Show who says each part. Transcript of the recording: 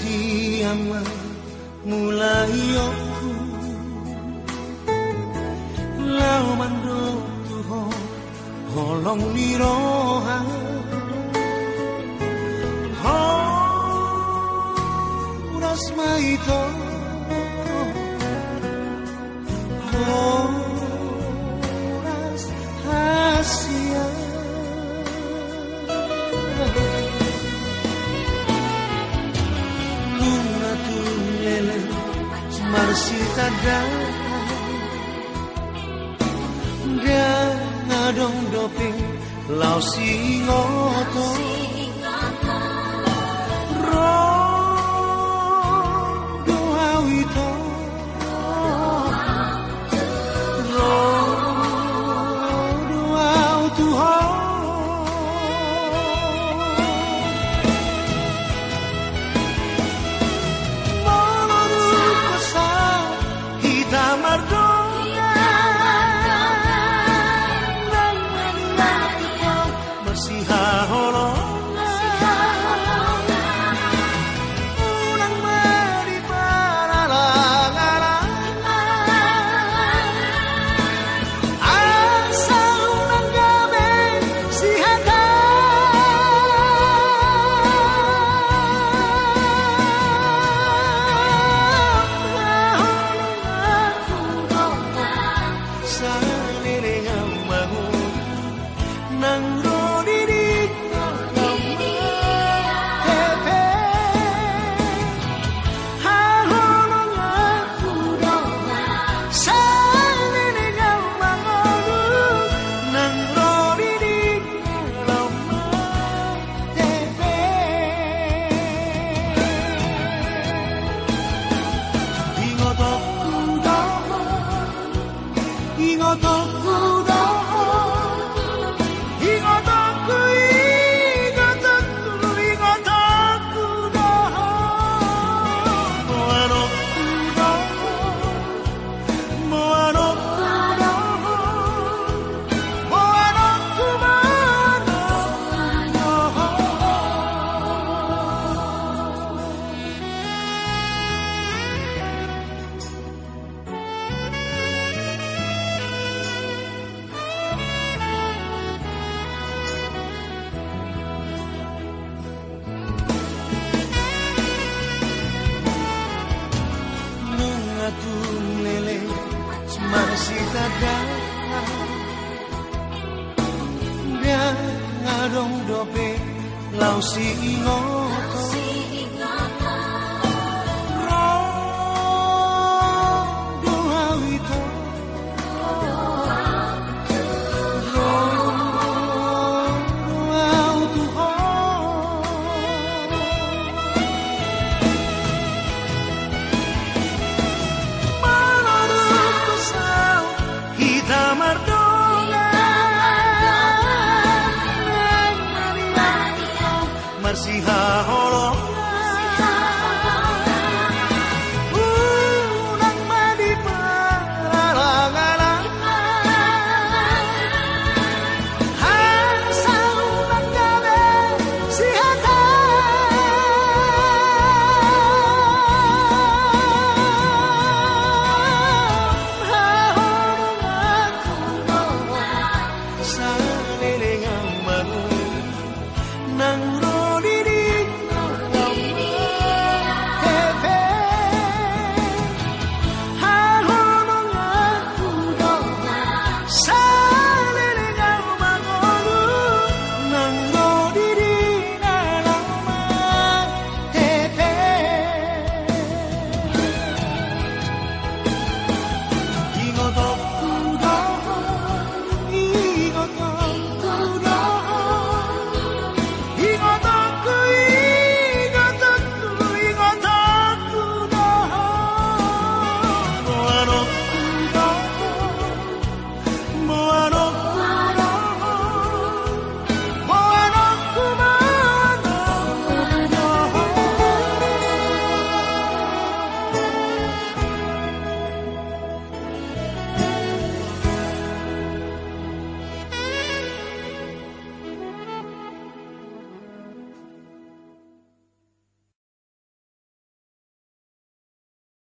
Speaker 1: diam mulai aku lao mando tu holong ni roha. Ho uras mai citadel Ga ngadong doping lau si ngoto masih haholongan Ingot စီစတာညာငါတို့တော့ပဲလောင်စီငေါ